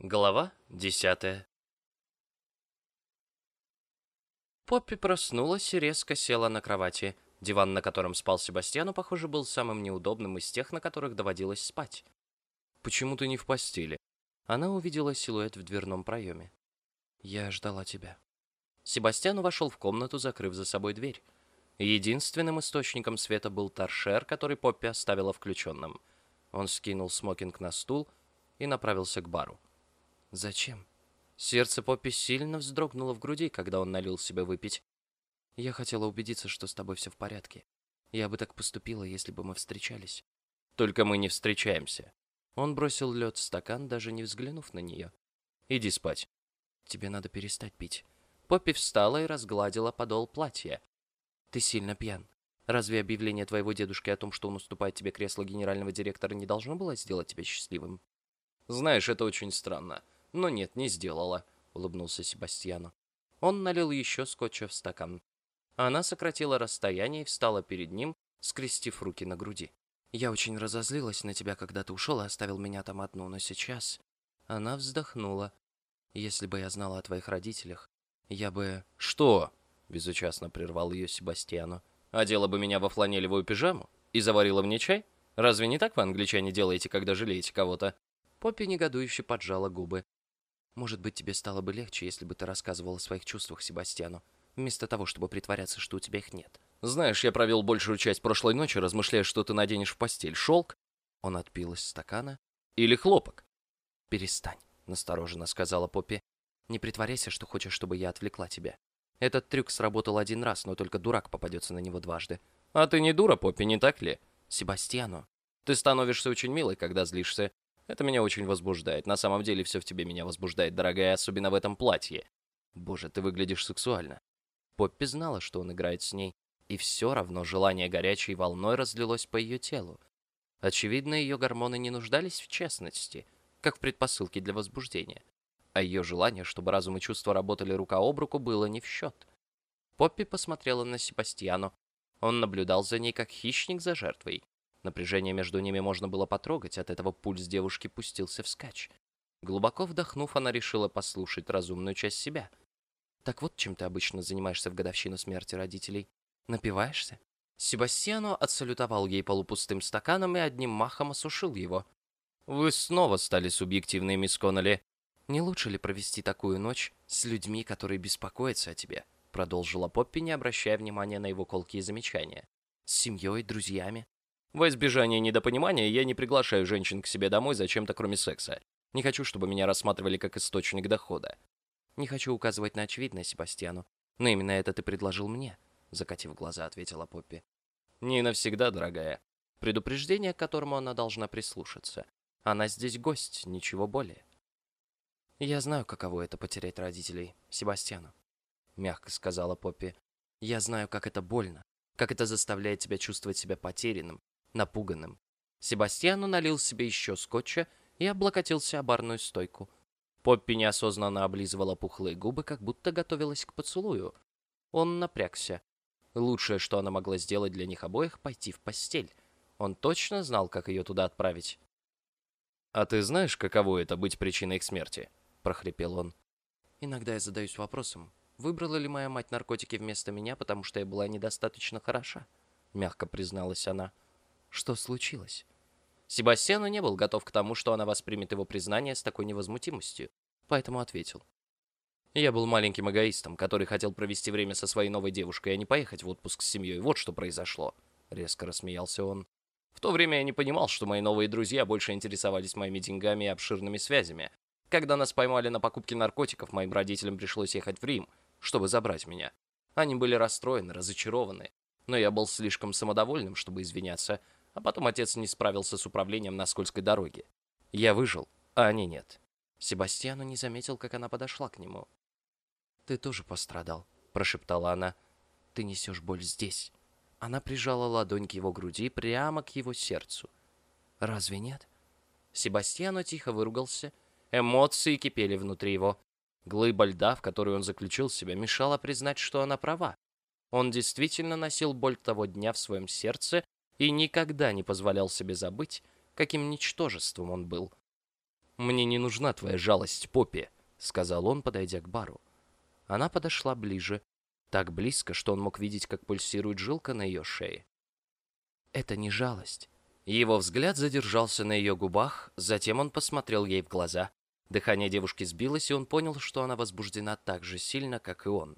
Глава десятая Поппи проснулась и резко села на кровати. Диван, на котором спал Себастьяну, похоже, был самым неудобным из тех, на которых доводилось спать. «Почему ты не в постели?» Она увидела силуэт в дверном проеме. «Я ждала тебя». Себастьяну вошел в комнату, закрыв за собой дверь. Единственным источником света был торшер, который Поппи оставила включенным. Он скинул смокинг на стул и направился к бару. Зачем? Сердце Поппи сильно вздрогнуло в груди, когда он налил себе выпить. Я хотела убедиться, что с тобой все в порядке. Я бы так поступила, если бы мы встречались. Только мы не встречаемся. Он бросил лед в стакан, даже не взглянув на нее. Иди спать. Тебе надо перестать пить. Поппи встала и разгладила подол платья. Ты сильно пьян. Разве объявление твоего дедушки о том, что он уступает тебе кресло генерального директора, не должно было сделать тебя счастливым? Знаешь, это очень странно. Но нет, не сделала, улыбнулся Себастьяну. Он налил еще скотча в стакан. Она сократила расстояние и встала перед ним, скрестив руки на груди. «Я очень разозлилась на тебя, когда ты ушел и оставил меня там одну, но сейчас...» Она вздохнула. «Если бы я знала о твоих родителях, я бы...» «Что?» — безучастно прервал ее Себастьяну. «Одела бы меня во фланелевую пижаму и заварила мне чай? Разве не так вы, англичане, делаете, когда жалеете кого-то?» Поппи негодующе поджала губы. Может быть, тебе стало бы легче, если бы ты рассказывал о своих чувствах Себастьяну, вместо того, чтобы притворяться, что у тебя их нет. Знаешь, я провел большую часть прошлой ночи, размышляя, что ты наденешь в постель. Шелк? Он отпил из стакана. Или хлопок? Перестань, настороженно сказала Поппи. Не притворяйся, что хочешь, чтобы я отвлекла тебя. Этот трюк сработал один раз, но только дурак попадется на него дважды. А ты не дура, Поппи, не так ли? Себастьяну. Ты становишься очень милой, когда злишься. Это меня очень возбуждает. На самом деле все в тебе меня возбуждает, дорогая, особенно в этом платье. Боже, ты выглядишь сексуально. Поппи знала, что он играет с ней, и все равно желание горячей волной разлилось по ее телу. Очевидно, ее гормоны не нуждались в честности, как в предпосылке для возбуждения. А ее желание, чтобы разум и чувства работали рука об руку, было не в счет. Поппи посмотрела на Себастьяну. Он наблюдал за ней, как хищник за жертвой. Напряжение между ними можно было потрогать, от этого пульс девушки пустился вскачь. Глубоко вдохнув, она решила послушать разумную часть себя. «Так вот, чем ты обычно занимаешься в годовщину смерти родителей? Напиваешься?» Себастьяно отсалютовал ей полупустым стаканом и одним махом осушил его. «Вы снова стали субъективной, мисс Коннелли. Не лучше ли провести такую ночь с людьми, которые беспокоятся о тебе?» Продолжила Поппи, не обращая внимания на его колкие замечания. «С семьей, друзьями, во избежание недопонимания я не приглашаю женщин к себе домой зачем-то кроме секса. Не хочу, чтобы меня рассматривали как источник дохода. Не хочу указывать на очевидное Себастьяну, но именно это ты предложил мне, закатив глаза, ответила Поппи. Не навсегда, дорогая. Предупреждение, к которому она должна прислушаться. Она здесь гость, ничего более. Я знаю, каково это потерять родителей, Себастьяну, мягко сказала Поппи. Я знаю, как это больно, как это заставляет тебя чувствовать себя потерянным, напуганным. Себастьяну налил себе еще скотча и облокотился о барную стойку. Поппи неосознанно облизывала пухлые губы, как будто готовилась к поцелую. Он напрягся. Лучшее, что она могла сделать для них обоих, пойти в постель. Он точно знал, как ее туда отправить. «А ты знаешь, каково это быть причиной их смерти?» — прохрипел он. «Иногда я задаюсь вопросом, выбрала ли моя мать наркотики вместо меня, потому что я была недостаточно хороша?» — мягко призналась она. Что случилось? Себастьяну не был готов к тому, что она воспримет его признание с такой невозмутимостью, поэтому ответил. Я был маленьким эгоистом, который хотел провести время со своей новой девушкой, а не поехать в отпуск с семьей. Вот что произошло. Резко рассмеялся он. В то время я не понимал, что мои новые друзья больше интересовались моими деньгами и обширными связями. Когда нас поймали на покупке наркотиков, моим родителям пришлось ехать в Рим, чтобы забрать меня. Они были расстроены, разочарованы, но я был слишком самодовольным, чтобы извиняться, а потом отец не справился с управлением на скользкой дороге. Я выжил, а они нет. Себастьяну не заметил, как она подошла к нему. «Ты тоже пострадал», — прошептала она. «Ты несешь боль здесь». Она прижала ладонь к его груди прямо к его сердцу. «Разве нет?» Себастьяну тихо выругался. Эмоции кипели внутри его. Глыба льда, в которую он заключил себя, мешала признать, что она права. Он действительно носил боль того дня в своем сердце и никогда не позволял себе забыть, каким ничтожеством он был. «Мне не нужна твоя жалость, Поппи», — сказал он, подойдя к бару. Она подошла ближе, так близко, что он мог видеть, как пульсирует жилка на ее шее. «Это не жалость». Его взгляд задержался на ее губах, затем он посмотрел ей в глаза. Дыхание девушки сбилось, и он понял, что она возбуждена так же сильно, как и он.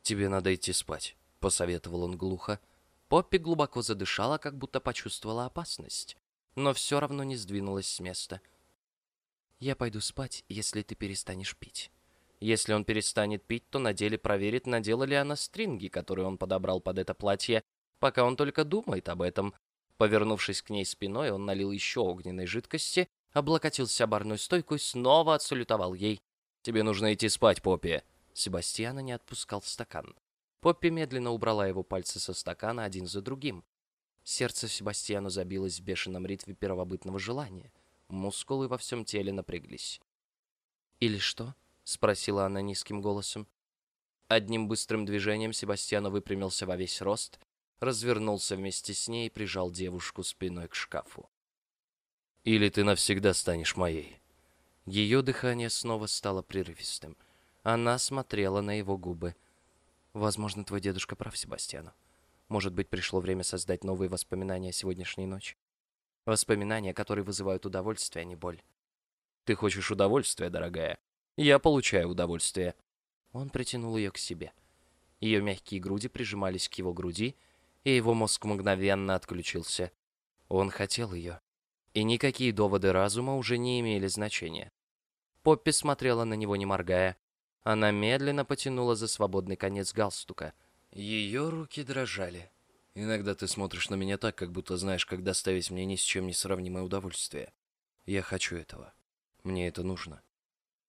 «Тебе надо идти спать», — посоветовал он глухо. Поппи глубоко задышала, как будто почувствовала опасность, но все равно не сдвинулась с места. «Я пойду спать, если ты перестанешь пить». Если он перестанет пить, то на деле проверит, надела ли она стринги, которые он подобрал под это платье, пока он только думает об этом. Повернувшись к ней спиной, он налил еще огненной жидкости, облокотился о барную стойку и снова отсалютовал ей. «Тебе нужно идти спать, Поппи». Себастьяна не отпускал стакан. Поппи медленно убрала его пальцы со стакана один за другим. Сердце Себастьяну забилось в бешеном ритме первобытного желания. Мускулы во всем теле напряглись. «Или что?» — спросила она низким голосом. Одним быстрым движением Себастьяну выпрямился во весь рост, развернулся вместе с ней и прижал девушку спиной к шкафу. «Или ты навсегда станешь моей». Ее дыхание снова стало прерывистым. Она смотрела на его губы. «Возможно, твой дедушка прав, Себастьяну. Может быть, пришло время создать новые воспоминания о сегодняшней ночи? Воспоминания, которые вызывают удовольствие, а не боль. Ты хочешь удовольствия, дорогая? Я получаю удовольствие». Он притянул ее к себе. Ее мягкие груди прижимались к его груди, и его мозг мгновенно отключился. Он хотел ее. И никакие доводы разума уже не имели значения. Поппи смотрела на него, не моргая. Она медленно потянула за свободный конец галстука. Ее руки дрожали. «Иногда ты смотришь на меня так, как будто знаешь, как доставить мне ни с чем не сравнимое удовольствие. Я хочу этого. Мне это нужно».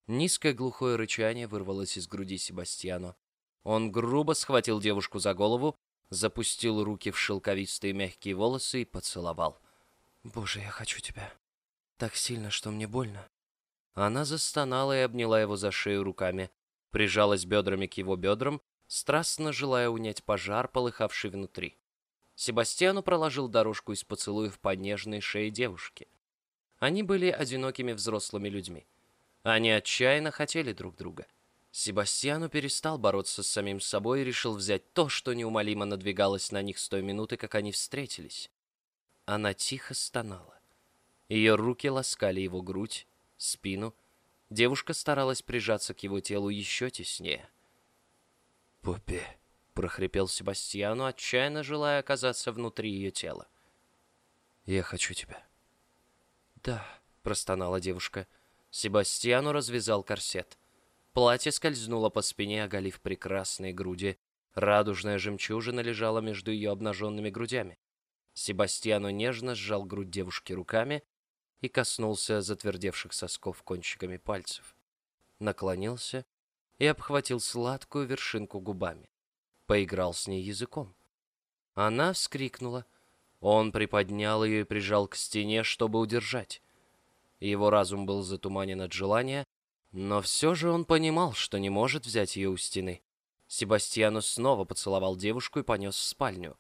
Низкое глухое рычание вырвалось из груди Себастьяну. Он грубо схватил девушку за голову запустил руки в шелковистые мягкие волосы и поцеловал. «Боже, я хочу тебя. Так сильно, что мне больно». Она застонала и обняла его за шею руками, прижалась бедрами к его бедрам, страстно желая унять пожар, полыхавший внутри. Себастьяну проложил дорожку из поцелуев по нежной шее девушки. Они были одинокими взрослыми людьми. Они отчаянно хотели друг друга. Себастьяну перестал бороться с самим собой и решил взять то, что неумолимо надвигалось на них с той минуты, как они встретились. Она тихо стонала. Ее руки ласкали его грудь, спину. Девушка старалась прижаться к его телу еще теснее. «Поппи», — прохрипел Себастьяну, отчаянно желая оказаться внутри ее тела. «Я хочу тебя». «Да», — простонала девушка. Себастьяну развязал корсет. Платье скользнуло по спине, оголив прекрасные груди. Радужная жемчужина лежала между ее обнаженными грудями. Себастьяну нежно сжал грудь девушки руками и коснулся затвердевших сосков кончиками пальцев. Наклонился и обхватил сладкую вершинку губами. Поиграл с ней языком. Она вскрикнула. Он приподнял ее и прижал к стене, чтобы удержать. Его разум был затуманен от желания, но все же он понимал, что не может взять ее у стены. Себастьяну снова поцеловал девушку и понес в спальню.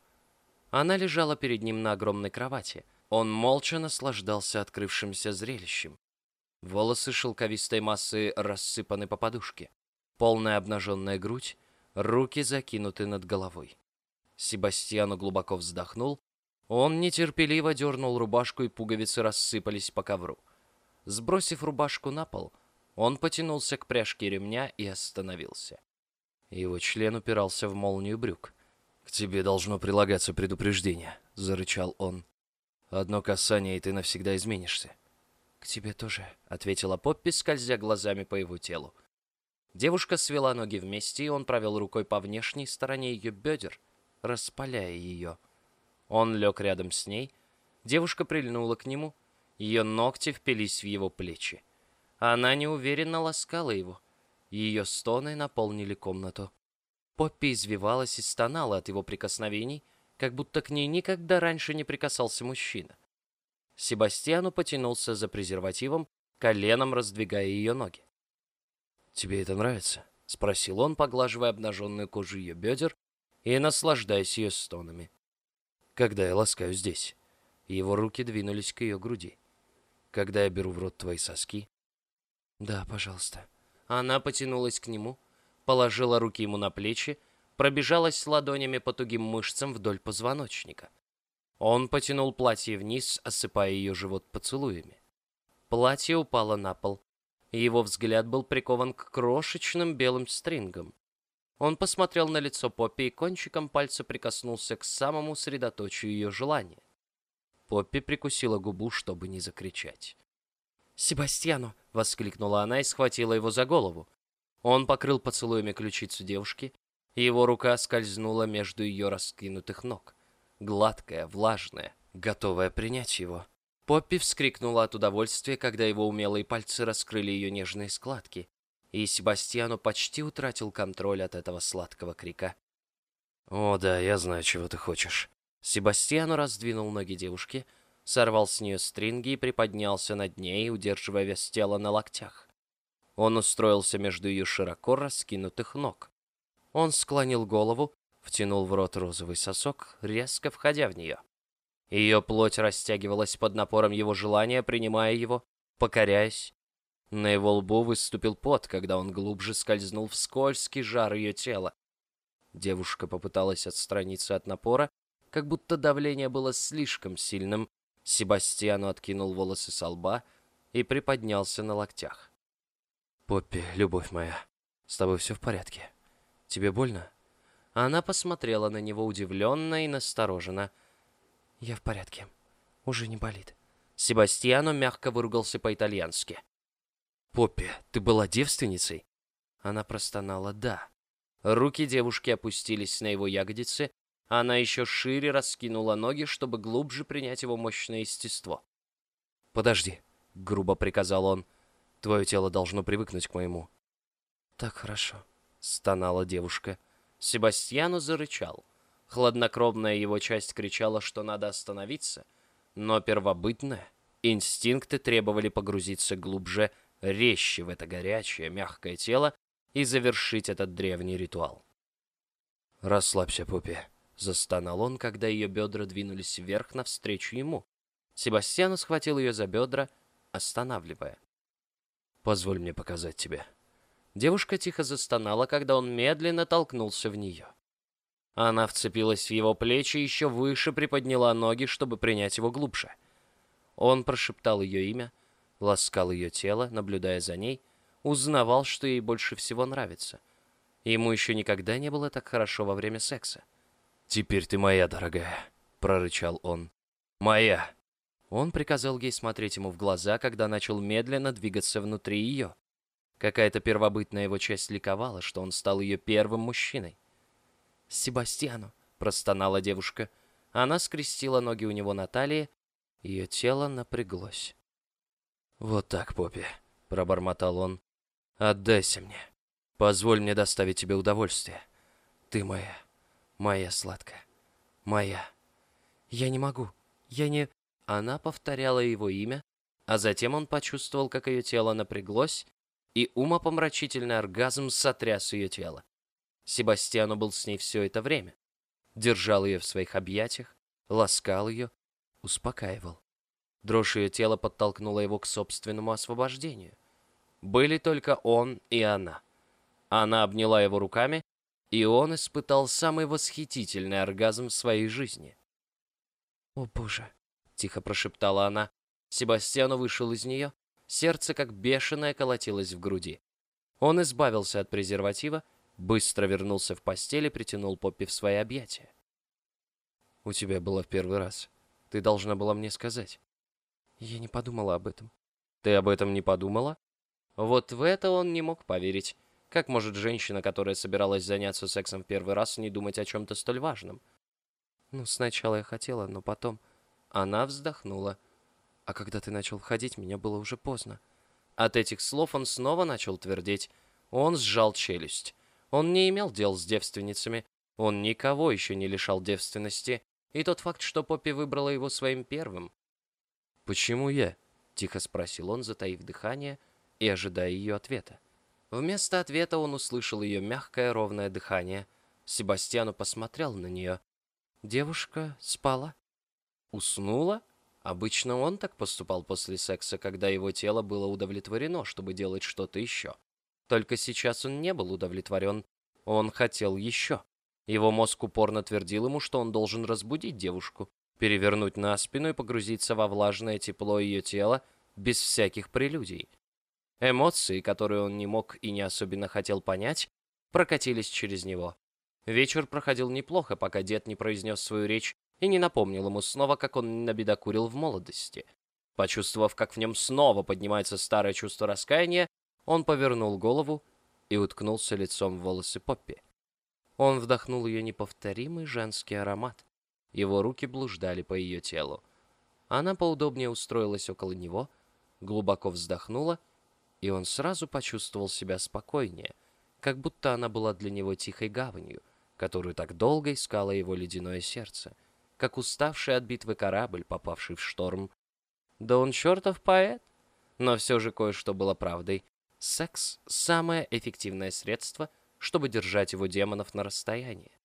Она лежала перед ним на огромной кровати. Он молча наслаждался открывшимся зрелищем. Волосы шелковистой массы рассыпаны по подушке. Полная обнаженная грудь, руки закинуты над головой. Себастьяну глубоко вздохнул. Он нетерпеливо дернул рубашку, и пуговицы рассыпались по ковру. Сбросив рубашку на пол, он потянулся к пряжке ремня и остановился. Его член упирался в молнию брюк. «К тебе должно прилагаться предупреждение», — зарычал он. «Одно касание, и ты навсегда изменишься». «К тебе тоже», — ответила Поппи, скользя глазами по его телу. Девушка свела ноги вместе, и он провел рукой по внешней стороне ее бедер, распаляя ее. Он лег рядом с ней. Девушка прильнула к нему. Ее ногти впились в его плечи. Она неуверенно ласкала его. Ее стоны наполнили комнату. Поппи извивалась и стонала от его прикосновений, как будто к ней никогда раньше не прикасался мужчина. Себастьяну потянулся за презервативом, коленом раздвигая ее ноги. «Тебе это нравится?» — спросил он, поглаживая обнаженную кожу ее бедер и наслаждаясь ее стонами. «Когда я ласкаю здесь?» Его руки двинулись к ее груди. когда я беру в рот твои соски?» «Да, пожалуйста». Она потянулась к нему, положила руки ему на плечи, пробежалась ладонями по тугим мышцам вдоль позвоночника. Он потянул платье вниз, осыпая ее живот поцелуями. Платье упало на пол, его взгляд был прикован к крошечным белым стрингам. Он посмотрел на лицо Поппи и кончиком пальца прикоснулся к самому средоточию ее желания. Поппи прикусила губу, чтобы не закричать. «Себастьяно!» — воскликнула она и схватила его за голову. Он покрыл поцелуями ключицу девушки, его рука скользнула между ее раскинутых ног. Гладкая, влажная, готовая принять его. Поппи вскрикнула от удовольствия, когда его умелые пальцы раскрыли ее нежные складки, и Себастьяну почти утратил контроль от этого сладкого крика. «О, да, я знаю, чего ты хочешь». Себастьяну раздвинул ноги девушки, сорвал с нее стринги и приподнялся над ней, удерживая вес тела на локтях. Он устроился между ее широко раскинутых ног. Он склонил голову, втянул в рот розовый сосок, резко входя в нее. Ее плоть растягивалась под напором его желания, принимая его, покоряясь, на его лбу выступил пот, когда он глубже скользнул в скользкий жар ее тела. Девушка попыталась отстраниться от напора, как будто давление было слишком сильным. Себастьяну откинул волосы со лба и приподнялся на локтях. «Поппи, любовь моя, с тобой все в порядке? Тебе больно?» Она посмотрела на него удивленно и настороженно. «Я в порядке. Уже не болит». Себастьяно мягко выругался по-итальянски. «Поппи, ты была девственницей?» Она простонала «да». Руки девушки опустились на его ягодицы, она еще шире раскинула ноги, чтобы глубже принять его мощное естество. «Подожди», — грубо приказал он. «Твое тело должно привыкнуть к моему». «Так хорошо», — стонала девушка. Себастьяну зарычал. Хладнокровная его часть кричала, что надо остановиться, но первобытная, инстинкты требовали погрузиться глубже резче в это горячее, мягкое тело и завершить этот древний ритуал. «Расслабься, Пупи», — застонал он, когда ее бедра двинулись вверх навстречу ему. Себастьян схватил ее за бедра, останавливая. «Позволь мне показать тебе». Девушка тихо застонала, когда он медленно толкнулся в нее. Она вцепилась в его плечи и еще выше приподняла ноги, чтобы принять его глубже. Он прошептал ее имя, ласкал ее тело, наблюдая за ней, узнавал, что ей больше всего нравится. Ему еще никогда не было так хорошо во время секса. «Теперь ты моя, дорогая», — прорычал он. «Моя!» Он приказал ей смотреть ему в глаза, когда начал медленно двигаться внутри ее. Какая-то первобытная его часть ликовала, что он стал ее первым мужчиной. «Себастьяну!» — простонала девушка. Она скрестила ноги у него на талии, ее тело напряглось. «Вот так, Поппи», — пробормотал он. «Отдайся мне. Позволь мне доставить тебе удовольствие. Ты моя, моя сладкая, моя». «Я не могу. Я не...» Она повторяла его имя, а затем он почувствовал, как ее тело напряглось, и умопомрачительный оргазм сотряс ее тело. Себастьяну был с ней все это время. Держал ее в своих объятиях, ласкал ее, успокаивал. Дрожь ее тела подтолкнула его к собственному освобождению. Были только он и она. Она обняла его руками, и он испытал самый восхитительный оргазм в своей жизни. «О, Боже!» — тихо прошептала она. Себастьяну вышел из нее. Сердце, как бешеное, колотилось в груди. Он избавился от презерватива, быстро вернулся в постель и притянул Поппи в свои объятия. «У тебя было в первый раз. Ты должна была мне сказать». Я не подумала об этом. Ты об этом не подумала? Вот в это он не мог поверить. Как может женщина, которая собиралась заняться сексом в первый раз, не думать о чем-то столь важном? Ну, сначала я хотела, но потом... Она вздохнула. А когда ты начал входить, меня было уже поздно. От этих слов он снова начал твердеть. Он сжал челюсть. Он не имел дел с девственницами. Он никого еще не лишал девственности. И тот факт, что Поппи выбрала его своим первым, «Почему я?» — тихо спросил он, затаив дыхание и ожидая ее ответа. Вместо ответа он услышал ее мягкое ровное дыхание. Себастьяну посмотрел на нее. Девушка спала. Уснула? Обычно он так поступал после секса, когда его тело было удовлетворено, чтобы делать что-то еще. Только сейчас он не был удовлетворен, он хотел еще. Его мозг упорно твердил ему, что он должен разбудить девушку, перевернуть на спину и погрузиться во влажное тепло ее тела без всяких прелюдий. Эмоции, которые он не мог и не особенно хотел понять, прокатились через него. Вечер проходил неплохо, пока дед не произнес свою речь и не напомнил ему снова, как он набедокурил в молодости. Почувствовав, как в нем снова поднимается старое чувство раскаяния, он повернул голову и уткнулся лицом в волосы Поппи. Он вдохнул ее неповторимый женский аромат. Его руки блуждали по ее телу. Она поудобнее устроилась около него, глубоко вздохнула, и он сразу почувствовал себя спокойнее, как будто она была для него тихой гаванью, которую так долго искало его ледяное сердце — как уставший от битвы корабль, попавший в шторм. Да он чертов поэт. Но все же кое-что было правдой. Секс — самое эффективное средство, чтобы держать его демонов на расстоянии.